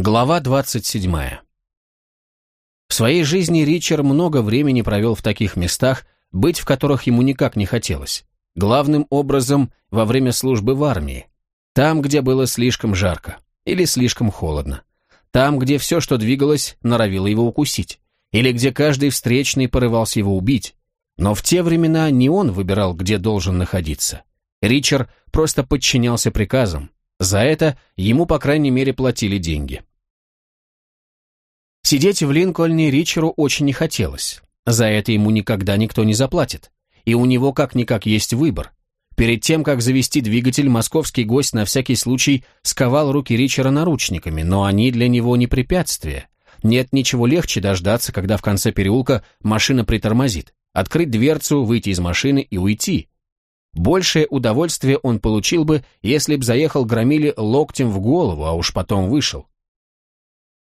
Глава 27. В своей жизни Ричард много времени провел в таких местах, быть в которых ему никак не хотелось. Главным образом во время службы в армии. Там, где было слишком жарко или слишком холодно. Там, где все, что двигалось, норовило его укусить. Или где каждый встречный порывался его убить. Но в те времена не он выбирал, где должен находиться. Ричард просто подчинялся приказам. За это ему, по крайней мере, платили деньги. Сидеть в Линкольне Ричеру очень не хотелось. За это ему никогда никто не заплатит. И у него как-никак есть выбор. Перед тем, как завести двигатель, московский гость на всякий случай сковал руки Ричера наручниками, но они для него не препятствие. Нет ничего легче дождаться, когда в конце переулка машина притормозит, открыть дверцу, выйти из машины и уйти. Большее удовольствие он получил бы, если б заехал громили локтем в голову, а уж потом вышел.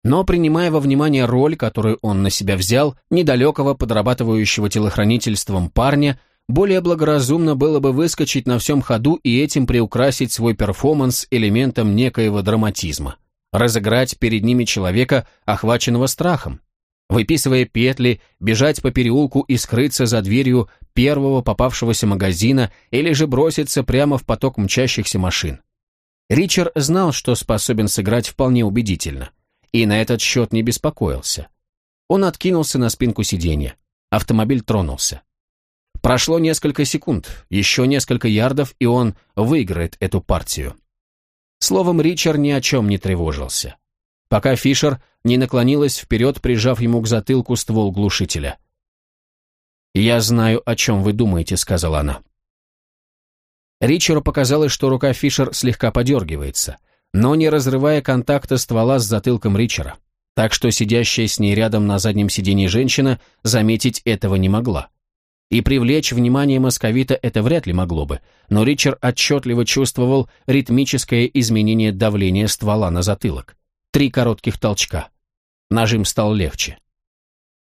Но принимая во внимание роль, которую он на себя взял, недалекого подрабатывающего телохранительством парня, более благоразумно было бы выскочить на всем ходу и этим приукрасить свой перформанс элементом некоего драматизма, разыграть перед ними человека, охваченного страхом, выписывая петли, бежать по переулку и скрыться за дверью первого попавшегося магазина или же броситься прямо в поток мчащихся машин. Ричард знал, что способен сыграть вполне убедительно – и на этот счет не беспокоился. Он откинулся на спинку сиденья. Автомобиль тронулся. Прошло несколько секунд, еще несколько ярдов, и он выиграет эту партию. Словом, Ричард ни о чем не тревожился. Пока Фишер не наклонилась вперед, прижав ему к затылку ствол глушителя. «Я знаю, о чем вы думаете», — сказала она. Ричарду показалось, что рука Фишер слегка подергивается — но не разрывая контакта ствола с затылком Ричера, так что сидящая с ней рядом на заднем сиденье женщина заметить этого не могла. И привлечь внимание московита это вряд ли могло бы, но Ричард отчетливо чувствовал ритмическое изменение давления ствола на затылок. Три коротких толчка. Нажим стал легче.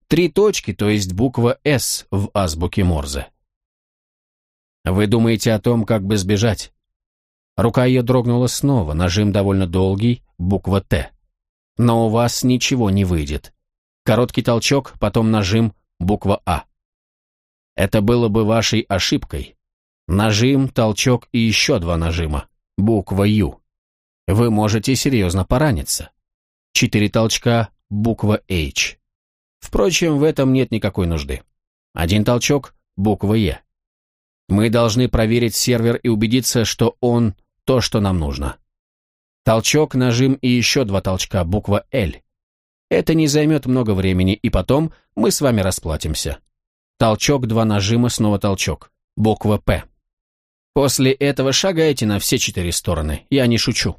Три точки, то есть буква «С» в азбуке Морзе. Вы думаете о том, как бы сбежать? Рука ее дрогнула снова, нажим довольно долгий, буква «Т». Но у вас ничего не выйдет. Короткий толчок, потом нажим, буква «А». Это было бы вашей ошибкой. Нажим, толчок и еще два нажима, буква «Ю». Вы можете серьезно пораниться. Четыре толчка, буква «H». Впрочем, в этом нет никакой нужды. Один толчок, буква «Е». Мы должны проверить сервер и убедиться, что он то, что нам нужно. Толчок, нажим и еще два толчка, буква «Л». Это не займет много времени, и потом мы с вами расплатимся. Толчок, два нажима, снова толчок, буква «П». После этого шагайте на все четыре стороны, я не шучу.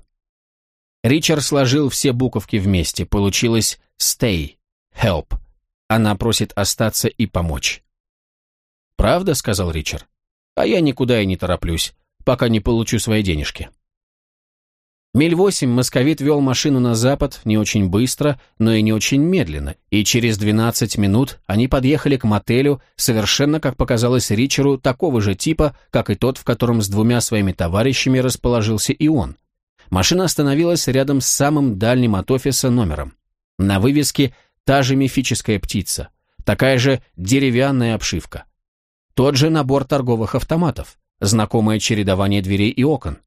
Ричард сложил все буковки вместе, получилось «stay», «help». Она просит остаться и помочь. «Правда?» — сказал Ричард. «А я никуда и не тороплюсь пока не получу свои денежки. Миль восемь московит вел машину на запад не очень быстро, но и не очень медленно, и через 12 минут они подъехали к мотелю, совершенно, как показалось Ричеру, такого же типа, как и тот, в котором с двумя своими товарищами расположился и он. Машина остановилась рядом с самым дальним от офиса номером. На вывеске та же мифическая птица, такая же деревянная обшивка. Тот же набор торговых автоматов знакомое чередование дверей и окон.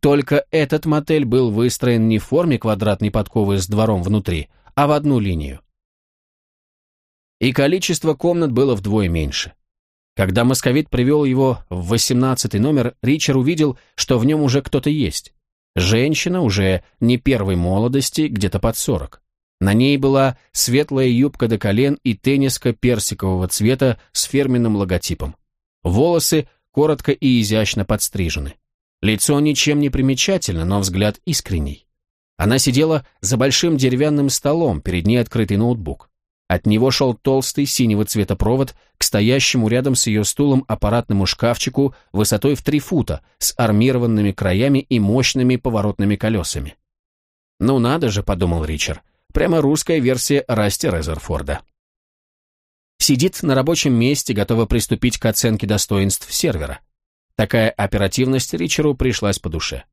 Только этот мотель был выстроен не в форме квадратной подковы с двором внутри, а в одну линию. И количество комнат было вдвое меньше. Когда московит привел его в восемнадцатый номер, Ричард увидел, что в нем уже кто-то есть. Женщина, уже не первой молодости, где-то под сорок. На ней была светлая юбка до колен и тенниска персикового цвета с фирменным логотипом. Волосы коротко и изящно подстрижены. Лицо ничем не примечательно, но взгляд искренний. Она сидела за большим деревянным столом, перед ней открытый ноутбук. От него шел толстый синего цвета провод к стоящему рядом с ее стулом аппаратному шкафчику высотой в три фута с армированными краями и мощными поворотными колесами. «Ну надо же», — подумал Ричард, — «прямо русская версия Расти Резерфорда» сидит на рабочем месте, готова приступить к оценке достоинств сервера. Такая оперативность Ричеру пришлась по душе.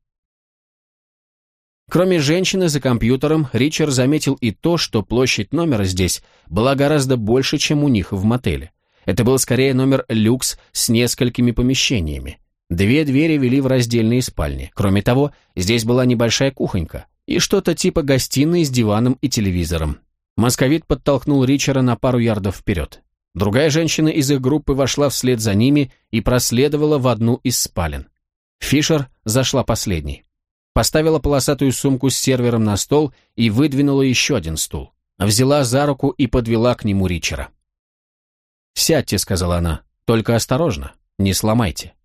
Кроме женщины за компьютером, Ричард заметил и то, что площадь номера здесь была гораздо больше, чем у них в мотеле. Это был скорее номер люкс с несколькими помещениями. Две двери вели в раздельные спальни. Кроме того, здесь была небольшая кухонька и что-то типа гостиной с диваном и телевизором. Московит подтолкнул Ричера на пару ярдов вперед. Другая женщина из их группы вошла вслед за ними и проследовала в одну из спален. Фишер зашла последней поставила полосатую сумку с сервером на стол и выдвинула еще один стул. Взяла за руку и подвела к нему Ричера. «Сядьте», — сказала она, — «только осторожно, не сломайте».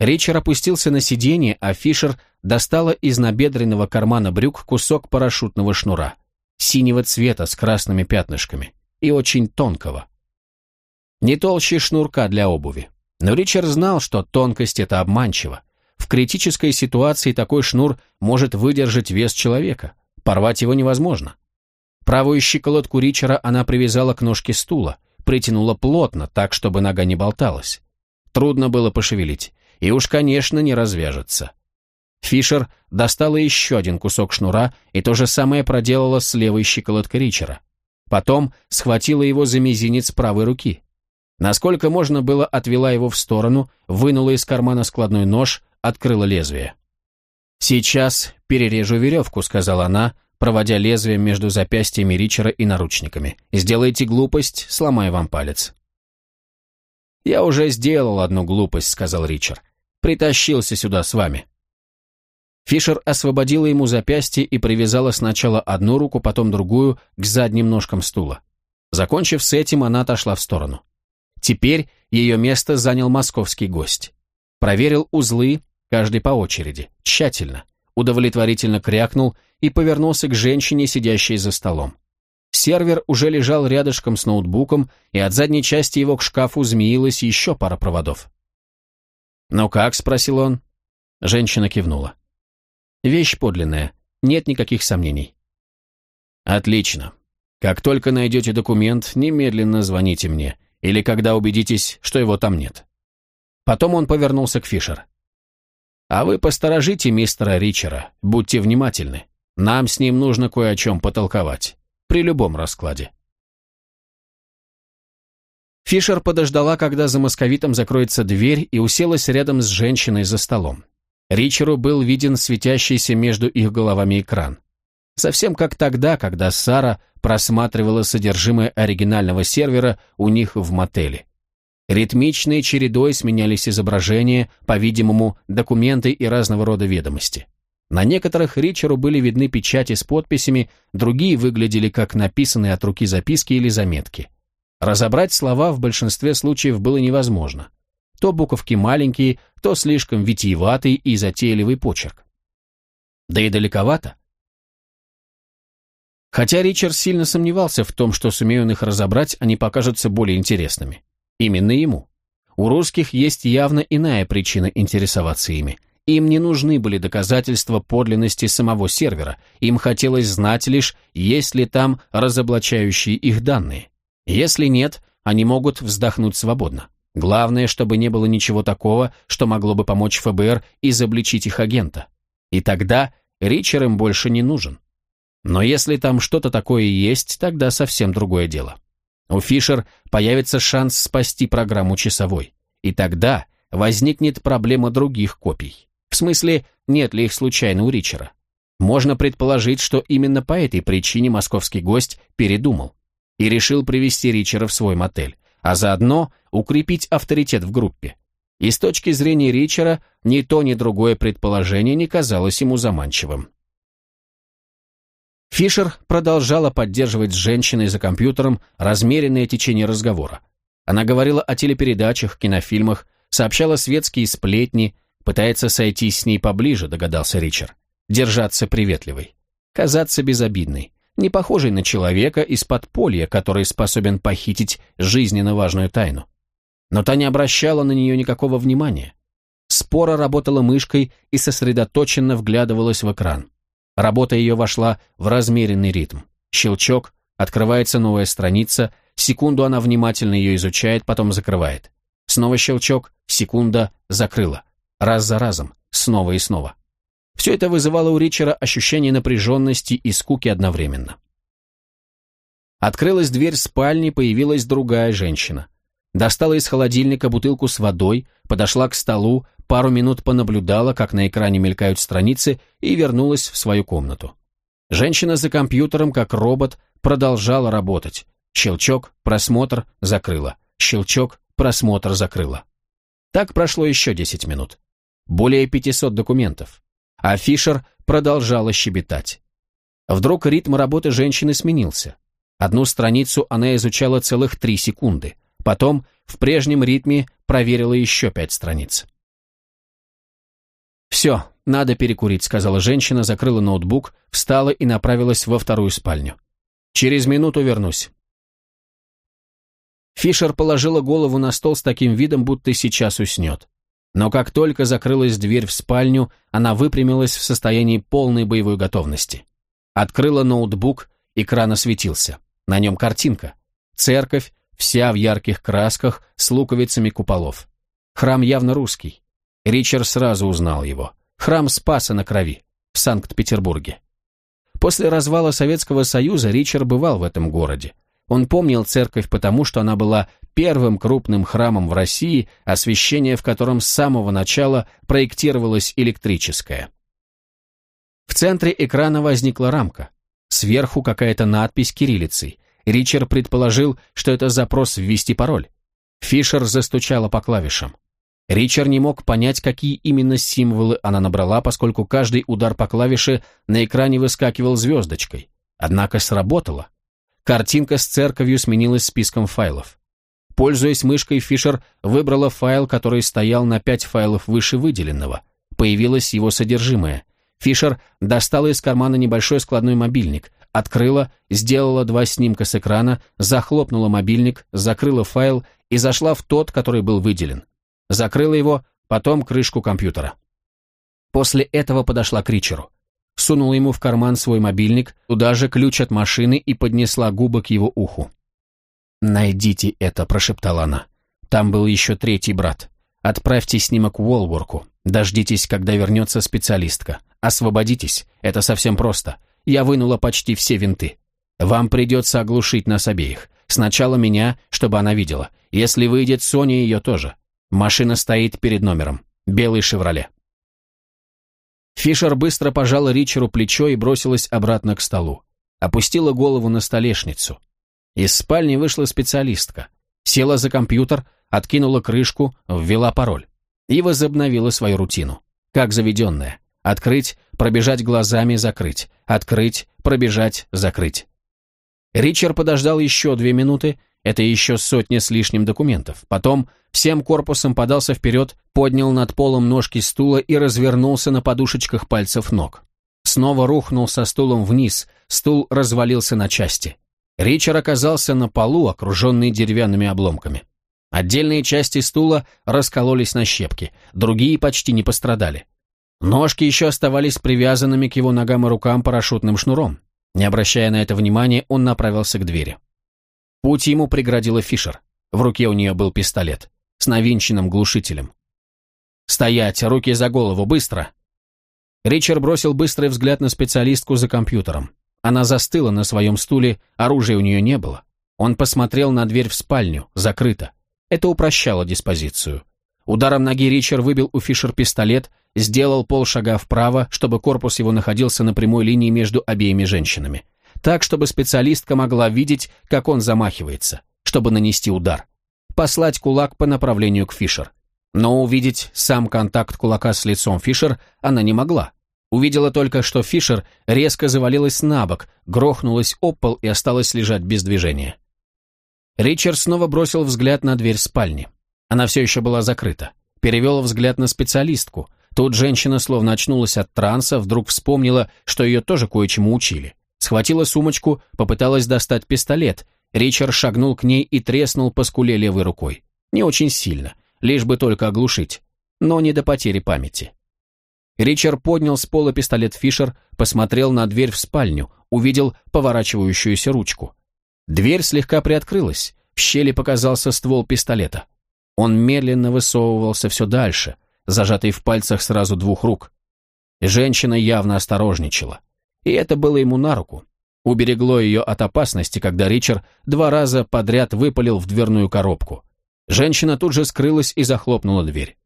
Ричер опустился на сиденье, а Фишер достала из набедренного кармана брюк кусок парашютного шнура, синего цвета с красными пятнышками и очень тонкого. Не толще шнурка для обуви. Но Ричард знал, что тонкость — это обманчиво. В критической ситуации такой шнур может выдержать вес человека. Порвать его невозможно. Правую щиколотку Ричера она привязала к ножке стула, притянула плотно, так, чтобы нога не болталась. Трудно было пошевелить, и уж, конечно, не развяжется. Фишер достала еще один кусок шнура и то же самое проделала с левой щиколоткой Ричера. Потом схватила его за мизинец правой руки. Насколько можно было, отвела его в сторону, вынула из кармана складной нож, открыла лезвие. «Сейчас перережу веревку», — сказала она, проводя лезвием между запястьями Ричера и наручниками. «Сделайте глупость, сломаю вам палец». «Я уже сделал одну глупость», — сказал Ричард. «Притащился сюда с вами». Фишер освободила ему запястье и привязала сначала одну руку, потом другую к задним ножкам стула. Закончив с этим, она отошла в сторону. Теперь ее место занял московский гость. Проверил узлы, каждый по очереди, тщательно, удовлетворительно крякнул и повернулся к женщине, сидящей за столом. Сервер уже лежал рядышком с ноутбуком, и от задней части его к шкафу змеилась еще пара проводов. «Ну как?» — спросил он. Женщина кивнула. «Вещь подлинная, нет никаких сомнений». «Отлично. Как только найдете документ, немедленно звоните мне, или когда убедитесь, что его там нет». Потом он повернулся к Фишер. А вы посторожите мистера Ричера, будьте внимательны. Нам с ним нужно кое о чем потолковать. При любом раскладе. Фишер подождала, когда за московитом закроется дверь, и уселась рядом с женщиной за столом. Ричеру был виден светящийся между их головами экран. Совсем как тогда, когда Сара просматривала содержимое оригинального сервера у них в мотеле. Ритмичной чередой сменялись изображения, по-видимому, документы и разного рода ведомости. На некоторых Ричеру были видны печати с подписями, другие выглядели как написанные от руки записки или заметки. Разобрать слова в большинстве случаев было невозможно. То буковки маленькие, то слишком витиеватый и затейливый почерк. Да и далековато. Хотя Ричард сильно сомневался в том, что сумею он их разобрать, они покажутся более интересными. Именно ему. У русских есть явно иная причина интересоваться ими. Им не нужны были доказательства подлинности самого сервера, им хотелось знать лишь, есть ли там разоблачающие их данные. Если нет, они могут вздохнуть свободно. Главное, чтобы не было ничего такого, что могло бы помочь ФБР изобличить их агента. И тогда Ричер им больше не нужен. Но если там что-то такое есть, тогда совсем другое дело. У Фишер появится шанс спасти программу часовой. И тогда возникнет проблема других копий. В смысле, нет ли их случайно у Ричера? Можно предположить, что именно по этой причине московский гость передумал и решил привести Ричера в свой мотель, а заодно укрепить авторитет в группе. И с точки зрения Ричера ни то, ни другое предположение не казалось ему заманчивым. Фишер продолжала поддерживать с женщиной за компьютером размеренное течение разговора. Она говорила о телепередачах, кинофильмах, сообщала светские сплетни, пытается сойти с ней поближе, догадался Ричард. Держаться приветливой. Казаться безобидной. Не похожей на человека из подполья, который способен похитить жизненно важную тайну. Но та не обращала на нее никакого внимания. Спора работала мышкой и сосредоточенно вглядывалась в экран. Работа ее вошла в размеренный ритм. Щелчок, открывается новая страница, секунду она внимательно ее изучает, потом закрывает. Снова щелчок, секунда, закрыла. Раз за разом, снова и снова. Все это вызывало у Ричера ощущение напряженности и скуки одновременно. Открылась дверь спальни, появилась другая женщина. Достала из холодильника бутылку с водой, подошла к столу, пару минут понаблюдала, как на экране мелькают страницы, и вернулась в свою комнату. Женщина за компьютером, как робот, продолжала работать. Щелчок, просмотр, закрыла. Щелчок, просмотр, закрыла. Так прошло еще 10 минут. Более 500 документов. А Фишер продолжала щебетать. Вдруг ритм работы женщины сменился. Одну страницу она изучала целых три секунды. Потом в прежнем ритме проверила еще пять страниц. «Все, надо перекурить», — сказала женщина, закрыла ноутбук, встала и направилась во вторую спальню. «Через минуту вернусь». Фишер положила голову на стол с таким видом, будто сейчас уснет. Но как только закрылась дверь в спальню, она выпрямилась в состоянии полной боевой готовности. Открыла ноутбук, экран осветился. На нем картинка. Церковь, вся в ярких красках, с луковицами куполов. Храм явно русский. Ричард сразу узнал его. Храм Спаса на Крови, в Санкт-Петербурге. После развала Советского Союза Ричард бывал в этом городе. Он помнил церковь потому, что она была первым крупным храмом в России, освещение в котором с самого начала проектировалось электрическое. В центре экрана возникла рамка. Сверху какая-то надпись кириллицей. Ричард предположил, что это запрос ввести пароль. Фишер застучала по клавишам. Ричард не мог понять, какие именно символы она набрала, поскольку каждый удар по клавише на экране выскакивал звездочкой. Однако сработало. Картинка с церковью сменилась списком файлов. Пользуясь мышкой, Фишер выбрала файл, который стоял на пять файлов выше выделенного. Появилось его содержимое. Фишер достала из кармана небольшой складной мобильник, открыла, сделала два снимка с экрана, захлопнула мобильник, закрыла файл и зашла в тот, который был выделен. Закрыла его, потом крышку компьютера. После этого подошла к Ричеру сунула ему в карман свой мобильник, туда же ключ от машины и поднесла губы к его уху. «Найдите это», — прошептала она. «Там был еще третий брат. Отправьте снимок Уолворку. Дождитесь, когда вернется специалистка. Освободитесь. Это совсем просто. Я вынула почти все винты. Вам придется оглушить нас обеих. Сначала меня, чтобы она видела. Если выйдет Соня, ее тоже. Машина стоит перед номером. Белый «Шевроле». Фишер быстро пожала Ричеру плечо и бросилась обратно к столу. Опустила голову на столешницу. Из спальни вышла специалистка. Села за компьютер, откинула крышку, ввела пароль. И возобновила свою рутину. Как заведенная. Открыть, пробежать глазами, закрыть. Открыть, пробежать, закрыть. Ричард подождал еще две минуты, это еще сотня с лишним документов. Потом всем корпусом подался вперед, поднял над полом ножки стула и развернулся на подушечках пальцев ног. Снова рухнул со стулом вниз, стул развалился на части. Ричард оказался на полу, окруженный деревянными обломками. Отдельные части стула раскололись на щепки, другие почти не пострадали. Ножки еще оставались привязанными к его ногам и рукам парашютным шнуром. Не обращая на это внимания, он направился к двери. Путь ему преградила Фишер. В руке у нее был пистолет с навинченным глушителем. «Стоять! Руки за голову! Быстро!» Ричард бросил быстрый взгляд на специалистку за компьютером. Она застыла на своем стуле, оружия у нее не было. Он посмотрел на дверь в спальню, закрыто. Это упрощало диспозицию. Ударом ноги Ричард выбил у Фишер пистолет, сделал полшага вправо, чтобы корпус его находился на прямой линии между обеими женщинами так, чтобы специалистка могла видеть, как он замахивается, чтобы нанести удар. Послать кулак по направлению к Фишер. Но увидеть сам контакт кулака с лицом Фишер она не могла. Увидела только, что Фишер резко завалилась на бок, грохнулась об пол и осталась лежать без движения. Ричард снова бросил взгляд на дверь спальни. Она все еще была закрыта. Перевел взгляд на специалистку. Тут женщина словно очнулась от транса, вдруг вспомнила, что ее тоже кое-чему учили. Схватила сумочку, попыталась достать пистолет. Ричард шагнул к ней и треснул по скуле левой рукой. Не очень сильно, лишь бы только оглушить. Но не до потери памяти. Ричард поднял с пола пистолет Фишер, посмотрел на дверь в спальню, увидел поворачивающуюся ручку. Дверь слегка приоткрылась, в щели показался ствол пистолета. Он медленно высовывался все дальше, зажатый в пальцах сразу двух рук. Женщина явно осторожничала. И это было ему на руку. Уберегло ее от опасности, когда Ричард два раза подряд выпалил в дверную коробку. Женщина тут же скрылась и захлопнула дверь.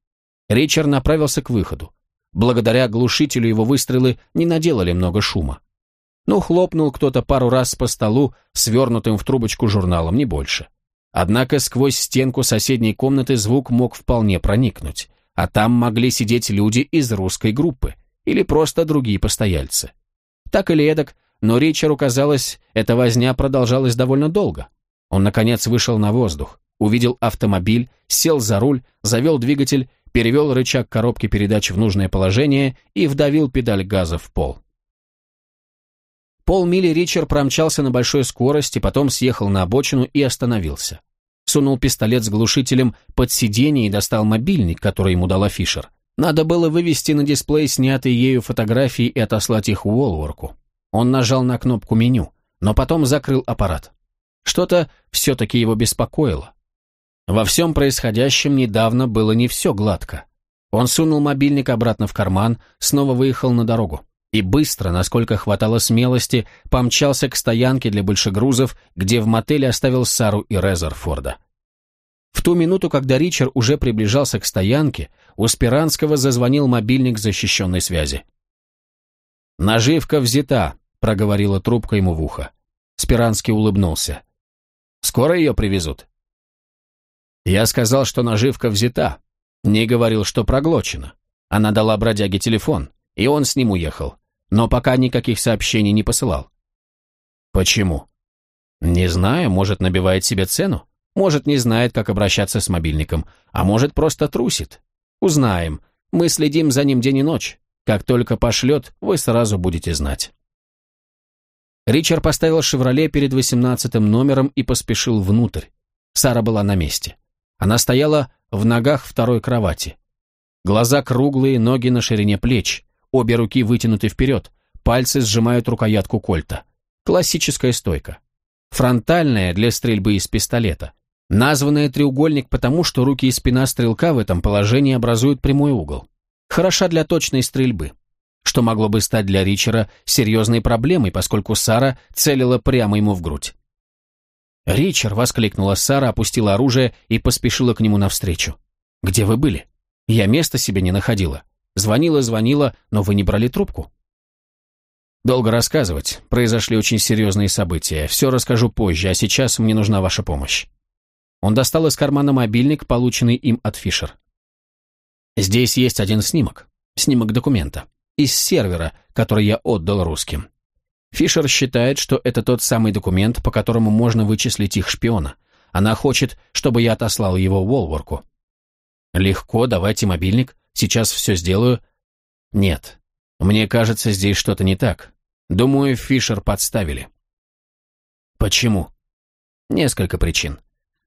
Ричард направился к выходу. Благодаря глушителю его выстрелы не наделали много шума. Ну, хлопнул кто-то пару раз по столу, свернутым в трубочку журналом, не больше. Однако сквозь стенку соседней комнаты звук мог вполне проникнуть, а там могли сидеть люди из русской группы или просто другие постояльцы. Так или эдак, но Ричару казалось, эта возня продолжалась довольно долго. Он, наконец, вышел на воздух, увидел автомобиль, сел за руль, завел двигатель, перевел рычаг коробки передач в нужное положение и вдавил педаль газа в пол. Полмили Ричард промчался на большой скорости, потом съехал на обочину и остановился. Сунул пистолет с глушителем под сиденье и достал мобильник, который ему дала Фишер. Надо было вывести на дисплей снятые ею фотографии и отослать их Уолворку. Он нажал на кнопку меню, но потом закрыл аппарат. Что-то все-таки его беспокоило. Во всем происходящем недавно было не все гладко. Он сунул мобильник обратно в карман, снова выехал на дорогу и быстро, насколько хватало смелости, помчался к стоянке для большегрузов, где в мотеле оставил Сару и Резерфорда. В ту минуту, когда Ричард уже приближался к стоянке, у Спиранского зазвонил мобильник защищенной связи. «Наживка взята», — проговорила трубка ему в ухо. Спиранский улыбнулся. «Скоро ее привезут?» «Я сказал, что наживка взята. Не говорил, что проглочена. Она дала бродяге телефон, и он с ним уехал но пока никаких сообщений не посылал. Почему? Не знаю, может, набивает себе цену, может, не знает, как обращаться с мобильником, а может, просто трусит. Узнаем. Мы следим за ним день и ночь. Как только пошлет, вы сразу будете знать. Ричард поставил «Шевроле» перед восемнадцатым номером и поспешил внутрь. Сара была на месте. Она стояла в ногах второй кровати. Глаза круглые, ноги на ширине плеч. Обе руки вытянуты вперед, пальцы сжимают рукоятку кольта. Классическая стойка. Фронтальная для стрельбы из пистолета. Названная треугольник потому, что руки и спина стрелка в этом положении образуют прямой угол. Хороша для точной стрельбы. Что могло бы стать для Ричера серьезной проблемой, поскольку Сара целила прямо ему в грудь. «Ричард!» — воскликнула Сара, опустила оружие и поспешила к нему навстречу. «Где вы были? Я места себе не находила. Звонила, звонила, но вы не брали трубку. Долго рассказывать. Произошли очень серьезные события. Все расскажу позже, а сейчас мне нужна ваша помощь. Он достал из кармана мобильник, полученный им от Фишер. Здесь есть один снимок. Снимок документа. Из сервера, который я отдал русским. Фишер считает, что это тот самый документ, по которому можно вычислить их шпиона. Она хочет, чтобы я отослал его в Уолворку. Легко, давайте мобильник. Сейчас все сделаю. Нет. Мне кажется, здесь что-то не так. Думаю, Фишер подставили. Почему? Несколько причин.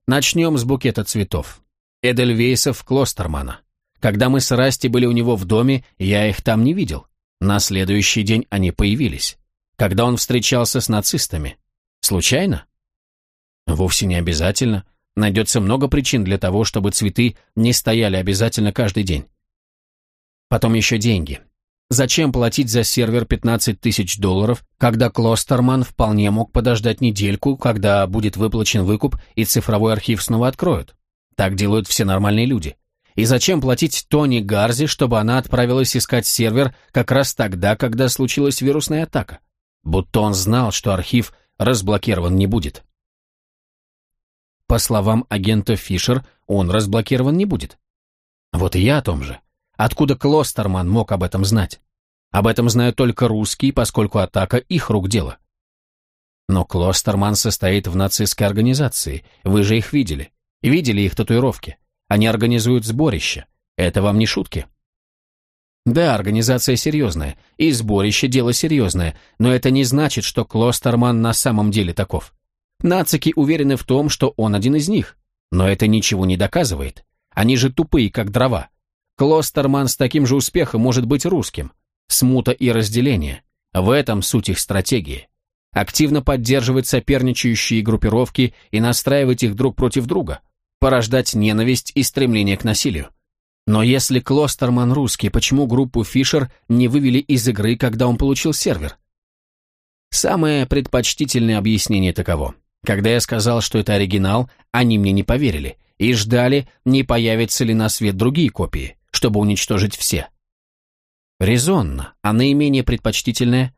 Начнем с букета цветов. Эдельвейсов Клостермана. Когда мы с Расти были у него в доме, я их там не видел. На следующий день они появились. Когда он встречался с нацистами. Случайно? Вовсе не обязательно. Найдется много причин для того, чтобы цветы не стояли обязательно каждый день. Потом еще деньги. Зачем платить за сервер 15 тысяч долларов, когда Клостерман вполне мог подождать недельку, когда будет выплачен выкуп и цифровой архив снова откроют? Так делают все нормальные люди. И зачем платить Тони Гарзи, чтобы она отправилась искать сервер как раз тогда, когда случилась вирусная атака? Будто он знал, что архив разблокирован не будет. По словам агента Фишер, он разблокирован не будет. Вот и я о том же. Откуда Клостерман мог об этом знать? Об этом знают только русские, поскольку атака их рук дело. Но Клостерман состоит в нацистской организации, вы же их видели. Видели их татуировки. Они организуют сборище. Это вам не шутки. Да, организация серьезная, и сборище дело серьезное, но это не значит, что Клостерман на самом деле таков. Нацики уверены в том, что он один из них, но это ничего не доказывает. Они же тупые, как дрова. Клостерман с таким же успехом может быть русским. Смута и разделение. В этом суть их стратегии. Активно поддерживать соперничающие группировки и настраивать их друг против друга. Порождать ненависть и стремление к насилию. Но если Клостерман русский, почему группу Фишер не вывели из игры, когда он получил сервер? Самое предпочтительное объяснение таково. Когда я сказал, что это оригинал, они мне не поверили и ждали, не появятся ли на свет другие копии, чтобы уничтожить все. Резонно, а наименее предпочтительное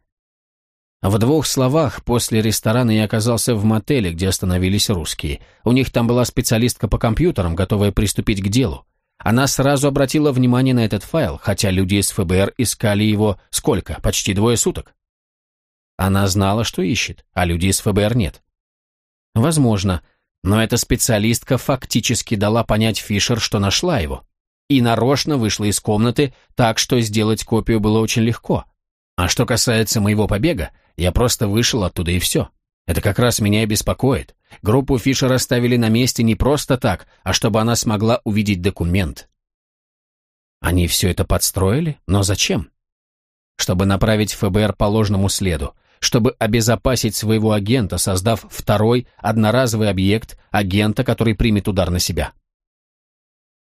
в двух словах, после ресторана я оказался в мотеле, где остановились русские. У них там была специалистка по компьютерам, готовая приступить к делу. Она сразу обратила внимание на этот файл, хотя люди из ФБР искали его сколько? Почти двое суток. Она знала, что ищет, а люди из ФБР нет. Возможно, но эта специалистка фактически дала понять Фишер, что нашла его. И нарочно вышла из комнаты, так что сделать копию было очень легко. А что касается моего побега, я просто вышел оттуда и все. Это как раз меня и беспокоит. Группу Фишера ставили на месте не просто так, а чтобы она смогла увидеть документ. Они все это подстроили? Но зачем? Чтобы направить ФБР по ложному следу, чтобы обезопасить своего агента, создав второй одноразовый объект агента, который примет удар на себя.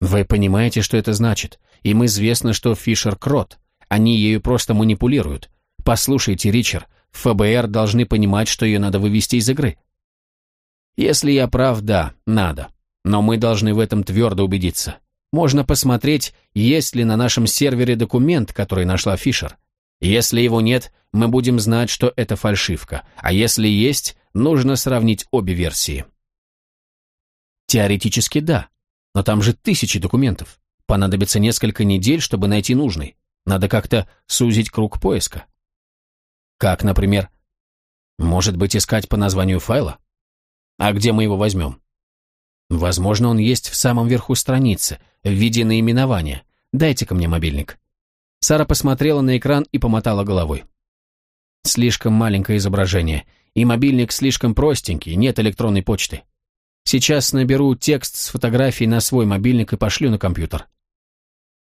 Вы понимаете, что это значит? Им известно, что Фишер крот. Они ею просто манипулируют. Послушайте, Ричард, ФБР должны понимать, что ее надо вывести из игры. Если я прав, да, надо. Но мы должны в этом твердо убедиться. Можно посмотреть, есть ли на нашем сервере документ, который нашла Фишер. Если его нет, мы будем знать, что это фальшивка. А если есть, нужно сравнить обе версии. Теоретически да, но там же тысячи документов. Понадобится несколько недель, чтобы найти нужный. Надо как-то сузить круг поиска. Как, например? Может быть, искать по названию файла? А где мы его возьмем? Возможно, он есть в самом верху страницы, в виде наименования. Дайте-ка мне мобильник. Сара посмотрела на экран и помотала головой. Слишком маленькое изображение, и мобильник слишком простенький, нет электронной почты. Сейчас наберу текст с фотографией на свой мобильник и пошлю на компьютер.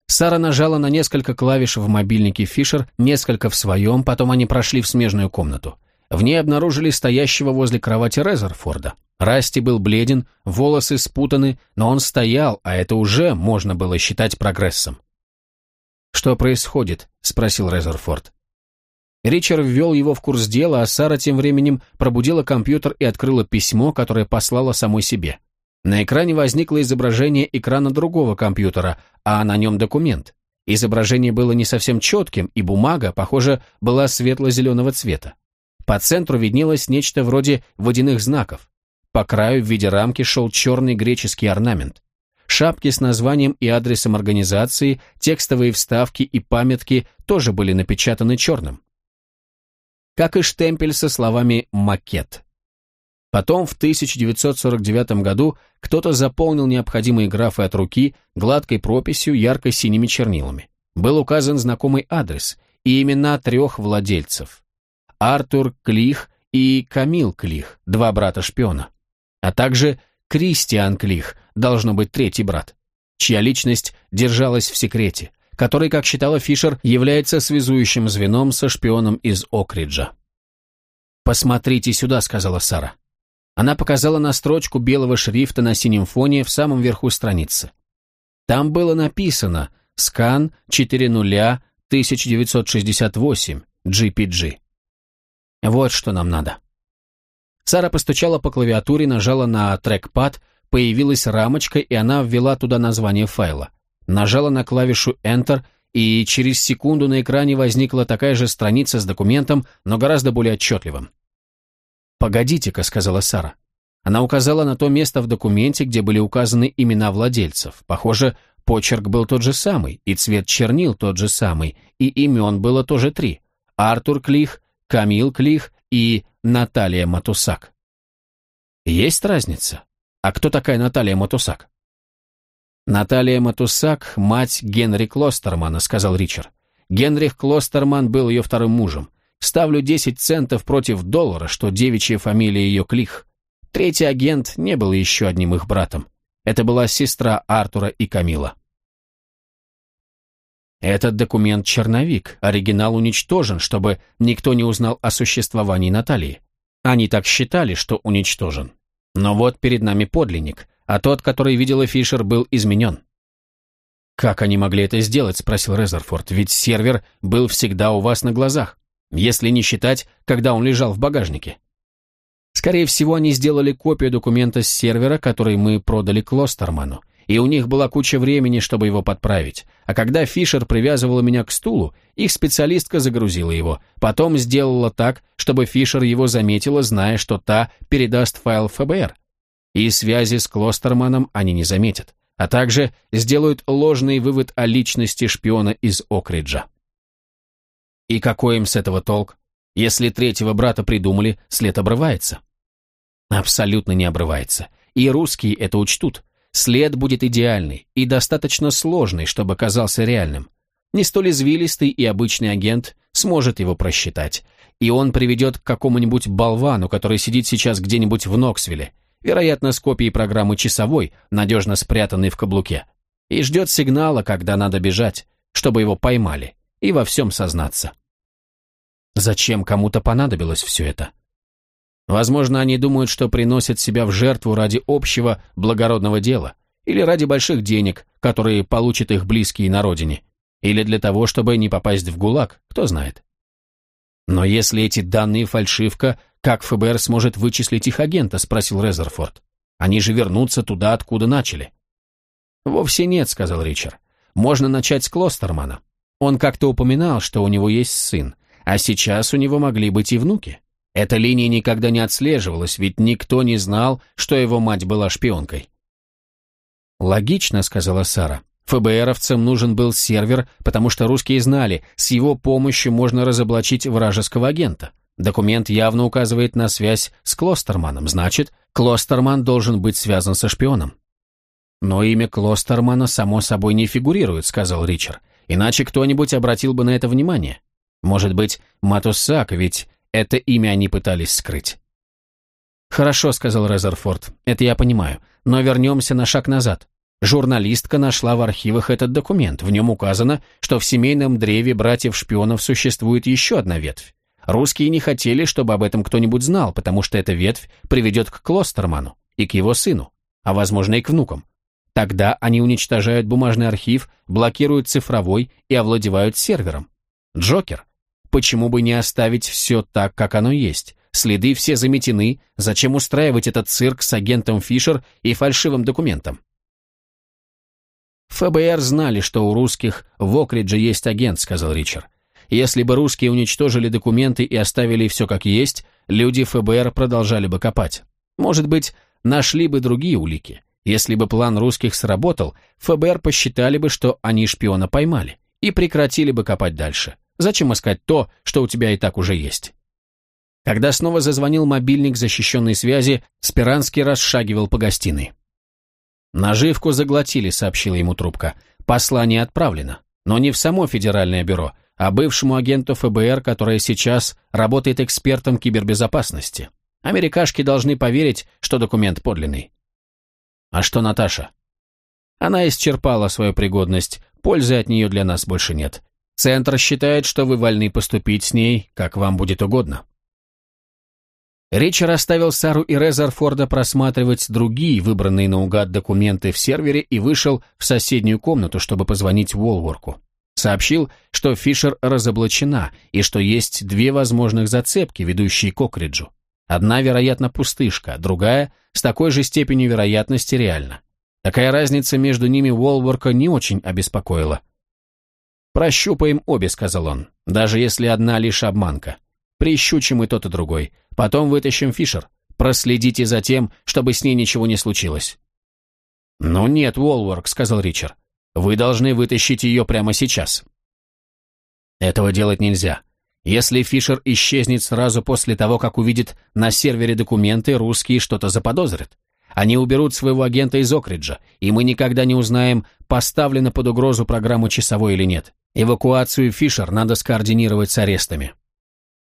Сара нажала на несколько клавиш в мобильнике Фишер, несколько в своем, потом они прошли в смежную комнату. В ней обнаружили стоящего возле кровати Резерфорда. Расти был бледен, волосы спутаны, но он стоял, а это уже можно было считать прогрессом. «Что происходит?» — спросил Резерфорд. Ричард ввел его в курс дела, а Сара тем временем пробудила компьютер и открыла письмо, которое послала самой себе. На экране возникло изображение экрана другого компьютера, а на нем документ. Изображение было не совсем четким, и бумага, похоже, была светло-зеленого цвета. По центру виднелось нечто вроде водяных знаков. По краю в виде рамки шел черный греческий орнамент. Шапки с названием и адресом организации, текстовые вставки и памятки тоже были напечатаны черным. Как и штемпель со словами «макет». Потом в 1949 году кто-то заполнил необходимые графы от руки гладкой прописью ярко-синими чернилами. Был указан знакомый адрес и имена трех владельцев. Артур Клих и Камил Клих, два брата-шпиона. А также Кристиан Клих, должно быть третий брат, чья личность держалась в секрете, который, как считала Фишер, является связующим звеном со шпионом из Окриджа. «Посмотрите сюда», — сказала Сара. Она показала на строчку белого шрифта на синем фоне в самом верху страницы. Там было написано «Скан 4.0 1968 GPG». Вот что нам надо. Сара постучала по клавиатуре, нажала на трекпад, появилась рамочка, и она ввела туда название файла. Нажала на клавишу Enter, и через секунду на экране возникла такая же страница с документом, но гораздо более отчетливым. «Погодите-ка», — сказала Сара. Она указала на то место в документе, где были указаны имена владельцев. Похоже, почерк был тот же самый, и цвет чернил тот же самый, и имен было тоже три. Артур Клих, Камил Клих и Наталья Матусак. Есть разница? А кто такая Наталья Матусак? Наталья Матусак – мать Генри Клостермана, сказал Ричард. Генрих Клостерман был ее вторым мужем. Ставлю 10 центов против доллара, что девичья фамилия ее Клих. Третий агент не был еще одним их братом. Это была сестра Артура и Камила. Этот документ черновик, оригинал уничтожен, чтобы никто не узнал о существовании Натальи. Они так считали, что уничтожен. Но вот перед нами подлинник, а тот, который видела Фишер, был изменен. «Как они могли это сделать?» – спросил Резерфорд. «Ведь сервер был всегда у вас на глазах, если не считать, когда он лежал в багажнике». Скорее всего, они сделали копию документа с сервера, который мы продали Клостерману, и у них была куча времени, чтобы его подправить. А когда Фишер привязывала меня к стулу, их специалистка загрузила его, потом сделала так, чтобы Фишер его заметила, зная, что та передаст файл ФБР. И связи с Клостерманом они не заметят, а также сделают ложный вывод о личности шпиона из Окриджа. И какой им с этого толк? Если третьего брата придумали, след обрывается. Абсолютно не обрывается. И русские это учтут. След будет идеальный и достаточно сложный, чтобы казался реальным. Не столь извилистый и обычный агент сможет его просчитать. И он приведет к какому-нибудь болвану, который сидит сейчас где-нибудь в Ноксвилле, вероятно, с копией программы часовой, надежно спрятанной в каблуке, и ждет сигнала, когда надо бежать, чтобы его поймали, и во всем сознаться. Зачем кому-то понадобилось все это? Возможно, они думают, что приносят себя в жертву ради общего благородного дела, или ради больших денег, которые получат их близкие на родине, или для того, чтобы не попасть в ГУЛАГ, кто знает. Но если эти данные фальшивка, как ФБР сможет вычислить их агента, спросил Резерфорд. Они же вернутся туда, откуда начали. Вовсе нет, сказал Ричард. Можно начать с Клостермана. Он как-то упоминал, что у него есть сын, а сейчас у него могли быть и внуки. Эта линия никогда не отслеживалась, ведь никто не знал, что его мать была шпионкой. «Логично», — сказала Сара. ФБРовцам нужен был сервер, потому что русские знали, с его помощью можно разоблачить вражеского агента. Документ явно указывает на связь с Клостерманом, значит, Клостерман должен быть связан со шпионом. «Но имя Клостермана само собой не фигурирует», — сказал Ричард. «Иначе кто-нибудь обратил бы на это внимание. Может быть, Матусак, ведь это имя они пытались скрыть. «Хорошо», — сказал Резерфорд, — «это я понимаю. Но вернемся на шаг назад. Журналистка нашла в архивах этот документ. В нем указано, что в семейном древе братьев-шпионов существует еще одна ветвь. Русские не хотели, чтобы об этом кто-нибудь знал, потому что эта ветвь приведет к Клостерману и к его сыну, а возможно и к внукам. Тогда они уничтожают бумажный архив, блокируют цифровой и овладевают сервером. Джокер. Почему бы не оставить все так, как оно есть? Следы все заметены, зачем устраивать этот цирк с агентом Фишер и фальшивым документом? ФБР знали, что у русских в Окридже есть агент, сказал Ричард. Если бы русские уничтожили документы и оставили все как есть, люди ФБР продолжали бы копать. Может быть, нашли бы другие улики. Если бы план русских сработал, ФБР посчитали бы, что они шпиона поймали, и прекратили бы копать дальше. Зачем искать то, что у тебя и так уже есть? Когда снова зазвонил мобильник защищенной связи, Спиранский расшагивал по гостиной. «Наживку заглотили», — сообщила ему трубка. «Послание отправлено. Но не в само Федеральное бюро, а бывшему агенту ФБР, который сейчас работает экспертом кибербезопасности. Америкашки должны поверить, что документ подлинный». «А что Наташа?» «Она исчерпала свою пригодность, пользы от нее для нас больше нет. Центр считает, что вы вольны поступить с ней, как вам будет угодно. Ричард оставил Сару и Резерфорда просматривать другие выбранные наугад документы в сервере и вышел в соседнюю комнату, чтобы позвонить Уолворку. Сообщил, что Фишер разоблачена и что есть две возможных зацепки, ведущие к Окриджу. Одна, вероятно, пустышка, другая с такой же степенью вероятности реальна. Такая разница между ними Уолворка не очень обеспокоила. «Прощупаем обе», — сказал он, — «даже если одна лишь обманка. Прищучим и тот, и другой. Потом вытащим Фишер. Проследите за тем, чтобы с ней ничего не случилось». «Ну нет, Уолворк», — сказал Ричард. «Вы должны вытащить ее прямо сейчас». «Этого делать нельзя. Если Фишер исчезнет сразу после того, как увидит на сервере документы, русские что-то заподозрят. Они уберут своего агента из Окриджа, и мы никогда не узнаем, поставлена под угрозу программа часовой или нет. Эвакуацию Фишер надо скоординировать с арестами.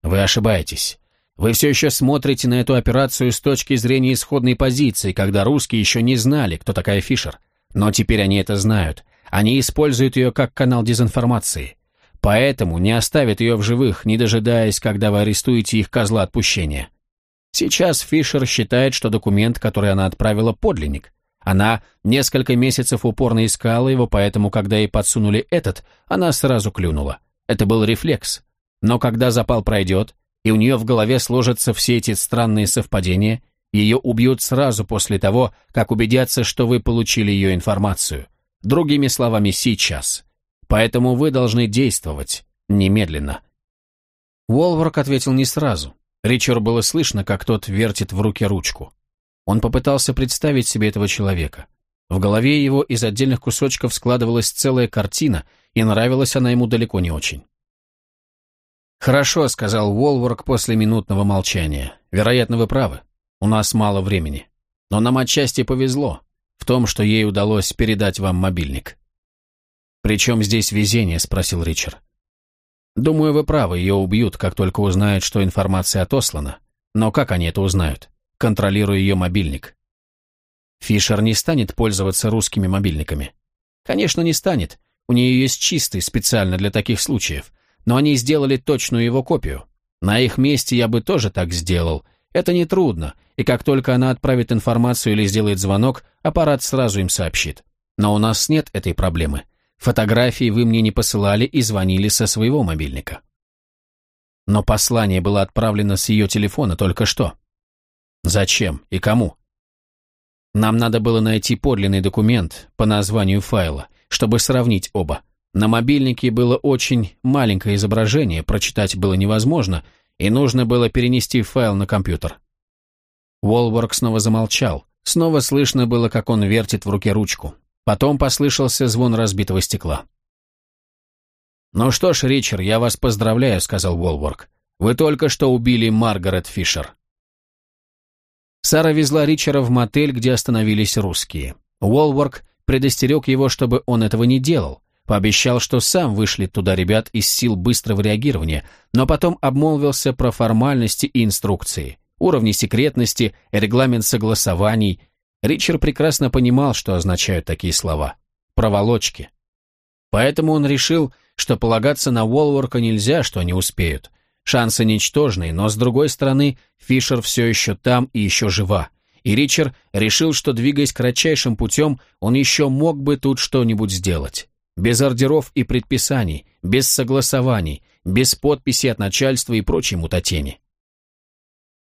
Вы ошибаетесь. Вы все еще смотрите на эту операцию с точки зрения исходной позиции, когда русские еще не знали, кто такая Фишер. Но теперь они это знают. Они используют ее как канал дезинформации. Поэтому не оставят ее в живых, не дожидаясь, когда вы арестуете их козла отпущения. Сейчас Фишер считает, что документ, который она отправила, подлинник. Она несколько месяцев упорно искала его, поэтому, когда ей подсунули этот, она сразу клюнула. Это был рефлекс. Но когда запал пройдет, и у нее в голове сложатся все эти странные совпадения, ее убьют сразу после того, как убедятся, что вы получили ее информацию. Другими словами, сейчас. Поэтому вы должны действовать. Немедленно. Уолворк ответил не сразу. Ричард было слышно, как тот вертит в руке ручку. Он попытался представить себе этого человека. В голове его из отдельных кусочков складывалась целая картина, и нравилась она ему далеко не очень. «Хорошо», — сказал Уолворк после минутного молчания. «Вероятно, вы правы. У нас мало времени. Но нам отчасти повезло в том, что ей удалось передать вам мобильник». «Причем здесь везение?» — спросил Ричард. «Думаю, вы правы, ее убьют, как только узнают, что информация отослана. Но как они это узнают? Контролируя ее мобильник». Фишер не станет пользоваться русскими мобильниками. Конечно, не станет. У нее есть чистый, специально для таких случаев. Но они сделали точную его копию. На их месте я бы тоже так сделал. Это нетрудно, и как только она отправит информацию или сделает звонок, аппарат сразу им сообщит. Но у нас нет этой проблемы. Фотографии вы мне не посылали и звонили со своего мобильника. Но послание было отправлено с ее телефона только что. Зачем и кому? Нам надо было найти подлинный документ по названию файла, чтобы сравнить оба. На мобильнике было очень маленькое изображение, прочитать было невозможно, и нужно было перенести файл на компьютер. Уолворк снова замолчал. Снова слышно было, как он вертит в руке ручку. Потом послышался звон разбитого стекла. «Ну что ж, Ричард, я вас поздравляю», — сказал Уолворк. «Вы только что убили Маргарет Фишер». Сара везла Ричера в мотель, где остановились русские. Уолворк предостерег его, чтобы он этого не делал, пообещал, что сам вышлет туда ребят из сил быстрого реагирования, но потом обмолвился про формальности и инструкции, уровни секретности, регламент согласований, Ричард прекрасно понимал, что означают такие слова. Проволочки. Поэтому он решил, что полагаться на Уолворка нельзя, что они успеют. Шансы ничтожные, но с другой стороны, Фишер все еще там и еще жива. И Ричард решил, что, двигаясь кратчайшим путем, он еще мог бы тут что-нибудь сделать. Без ордеров и предписаний, без согласований, без подписи от начальства и прочей мутатени.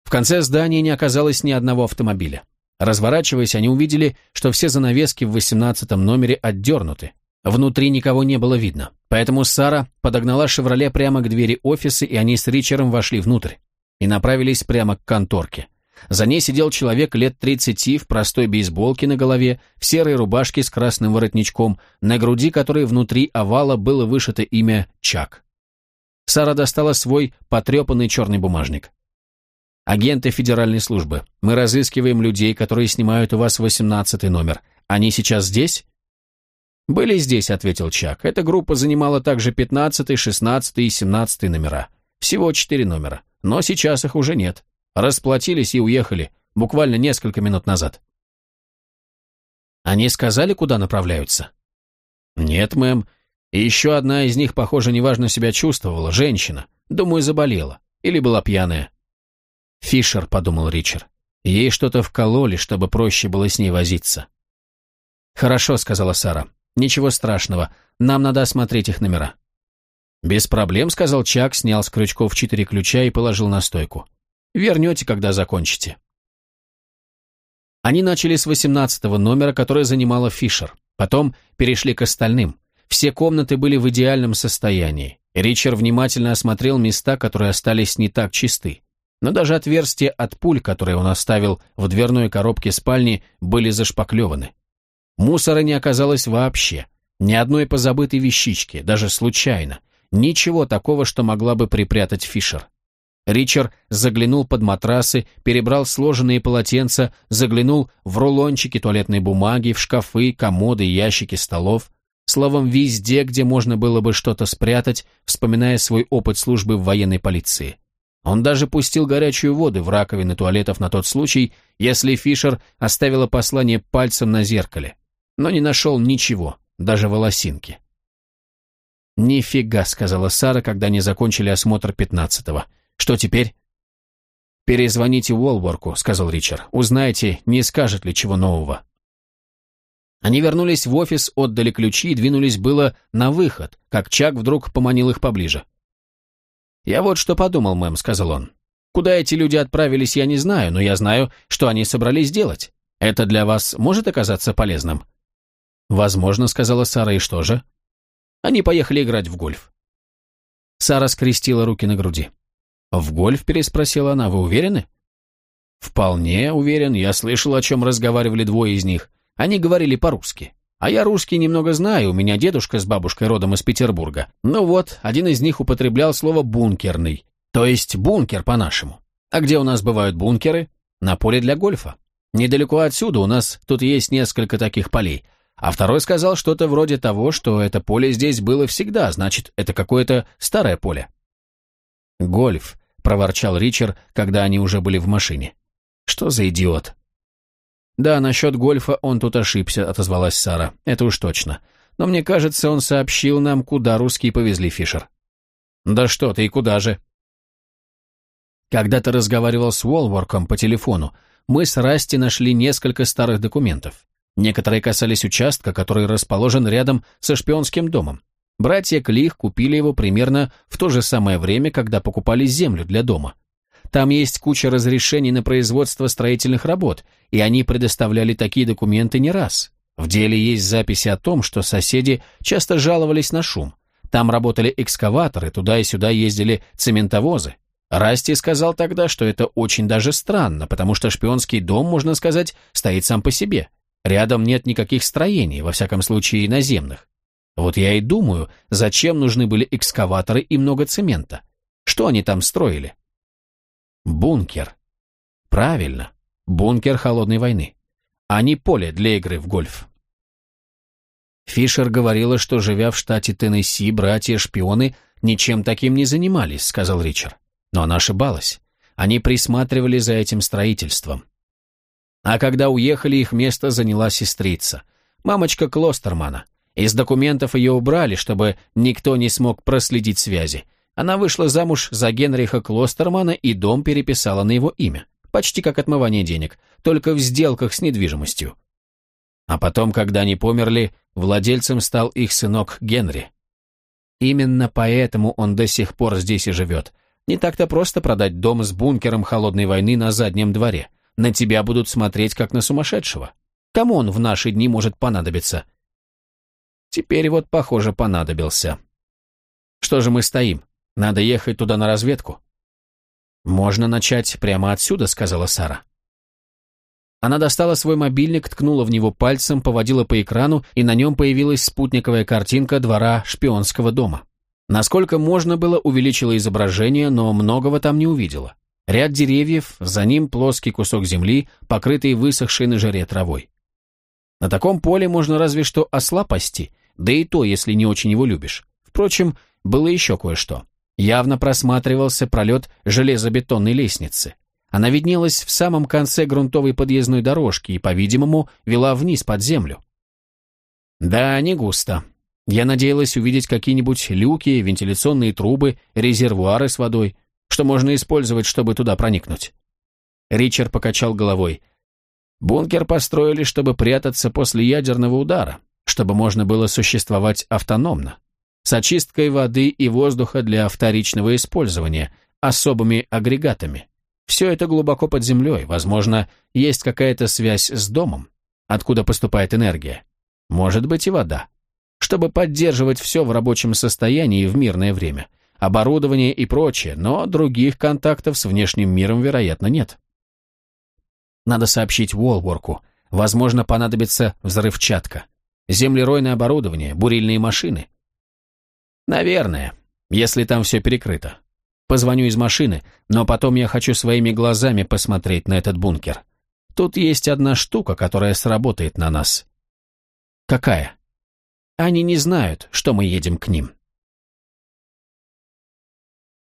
В конце здания не оказалось ни одного автомобиля. Разворачиваясь, они увидели, что все занавески в восемнадцатом номере отдернуты. Внутри никого не было видно. Поэтому Сара подогнала «Шевроле» прямо к двери офиса, и они с Ричером вошли внутрь. И направились прямо к конторке. За ней сидел человек лет тридцати в простой бейсболке на голове, в серой рубашке с красным воротничком, на груди которой внутри овала было вышито имя Чак. Сара достала свой потрепанный черный бумажник. Агенты федеральной службы. Мы разыскиваем людей, которые снимают у вас восемнадцатый номер. Они сейчас здесь?» «Были здесь», — ответил Чак. «Эта группа занимала также пятнадцатый, шестнадцатый и семнадцатый номера. Всего четыре номера. Но сейчас их уже нет. Расплатились и уехали. Буквально несколько минут назад». «Они сказали, куда направляются?» «Нет, мэм. И еще одна из них, похоже, неважно себя чувствовала. Женщина. Думаю, заболела. Или была пьяная. «Фишер», — подумал Ричард. «Ей что-то вкололи, чтобы проще было с ней возиться». «Хорошо», — сказала Сара. «Ничего страшного. Нам надо осмотреть их номера». «Без проблем», — сказал Чак, снял с крючков четыре ключа и положил на стойку. «Вернете, когда закончите». Они начали с восемнадцатого номера, который занимала Фишер. Потом перешли к остальным. Все комнаты были в идеальном состоянии. Ричард внимательно осмотрел места, которые остались не так чисты но даже отверстия от пуль, которые он оставил в дверной коробке спальни, были зашпаклеваны. Мусора не оказалось вообще, ни одной позабытой вещички, даже случайно, ничего такого, что могла бы припрятать Фишер. Ричард заглянул под матрасы, перебрал сложенные полотенца, заглянул в рулончики туалетной бумаги, в шкафы, комоды, ящики столов, словом, везде, где можно было бы что-то спрятать, вспоминая свой опыт службы в военной полиции. Он даже пустил горячую воду в раковины туалетов на тот случай, если Фишер оставила послание пальцем на зеркале, но не нашел ничего, даже волосинки. «Нифига», — сказала Сара, когда они закончили осмотр пятнадцатого. «Что теперь?» «Перезвоните Уолворку», — сказал Ричард. «Узнайте, не скажет ли чего нового». Они вернулись в офис, отдали ключи и двинулись было на выход, как Чак вдруг поманил их поближе. «Я вот что подумал, мэм», — сказал он. «Куда эти люди отправились, я не знаю, но я знаю, что они собрались делать. Это для вас может оказаться полезным?» «Возможно», — сказала Сара, — «и что же?» Они поехали играть в гольф. Сара скрестила руки на груди. «В гольф?» – переспросила она. «Вы уверены?» «Вполне уверен. Я слышал, о чем разговаривали двое из них. Они говорили по-русски. А я русский немного знаю, у меня дедушка с бабушкой родом из Петербурга. Ну вот, один из них употреблял слово «бункерный», то есть бункер по-нашему. А где у нас бывают бункеры? На поле для гольфа. Недалеко отсюда у нас тут есть несколько таких полей. А второй сказал что-то вроде того, что это поле здесь было всегда, значит, это какое-то старое поле. «Гольф», — проворчал Ричард, когда они уже были в машине. «Что за идиот?» «Да, насчет гольфа он тут ошибся», — отозвалась Сара. «Это уж точно. Но мне кажется, он сообщил нам, куда русские повезли Фишер». «Да что ты, и куда же?» Когда ты разговаривал с Уолворком по телефону, мы с Расти нашли несколько старых документов. Некоторые касались участка, который расположен рядом со шпионским домом. Братья Клих купили его примерно в то же самое время, когда покупали землю для дома. Там есть куча разрешений на производство строительных работ, и они предоставляли такие документы не раз. В деле есть записи о том, что соседи часто жаловались на шум. Там работали экскаваторы, туда и сюда ездили цементовозы. Расти сказал тогда, что это очень даже странно, потому что шпионский дом, можно сказать, стоит сам по себе. Рядом нет никаких строений, во всяком случае наземных. Вот я и думаю, зачем нужны были экскаваторы и много цемента? Что они там строили? Бункер. Правильно, бункер холодной войны, а не поле для игры в гольф. Фишер говорила, что, живя в штате Теннесси, братья-шпионы ничем таким не занимались, сказал Ричард. Но она ошибалась. Они присматривали за этим строительством. А когда уехали, их место заняла сестрица, мамочка Клостермана. Из документов ее убрали, чтобы никто не смог проследить связи. Она вышла замуж за Генриха Клостермана и дом переписала на его имя. Почти как отмывание денег, только в сделках с недвижимостью. А потом, когда они померли, владельцем стал их сынок Генри. Именно поэтому он до сих пор здесь и живет. Не так-то просто продать дом с бункером холодной войны на заднем дворе. На тебя будут смотреть, как на сумасшедшего. Кому он в наши дни может понадобиться? Теперь вот, похоже, понадобился. Что же мы стоим? Надо ехать туда на разведку. Можно начать прямо отсюда, сказала Сара. Она достала свой мобильник, ткнула в него пальцем, поводила по экрану, и на нем появилась спутниковая картинка двора шпионского дома. Насколько можно было, увеличила изображение, но многого там не увидела. Ряд деревьев, за ним плоский кусок земли, покрытый высохшей на жаре травой. На таком поле можно разве что осла пасти, да и то, если не очень его любишь. Впрочем, было еще кое-что. Явно просматривался пролет железобетонной лестницы. Она виднелась в самом конце грунтовой подъездной дорожки и, по-видимому, вела вниз под землю. Да, не густо. Я надеялась увидеть какие-нибудь люки, вентиляционные трубы, резервуары с водой, что можно использовать, чтобы туда проникнуть. Ричард покачал головой. Бункер построили, чтобы прятаться после ядерного удара, чтобы можно было существовать автономно с очисткой воды и воздуха для вторичного использования, особыми агрегатами. Все это глубоко под землей, возможно, есть какая-то связь с домом, откуда поступает энергия. Может быть и вода. Чтобы поддерживать все в рабочем состоянии в мирное время. Оборудование и прочее, но других контактов с внешним миром, вероятно, нет. Надо сообщить Уолворку. Возможно, понадобится взрывчатка. Землеройное оборудование, бурильные машины. Наверное, если там все перекрыто. Позвоню из машины, но потом я хочу своими глазами посмотреть на этот бункер. Тут есть одна штука, которая сработает на нас. Какая? Они не знают, что мы едем к ним.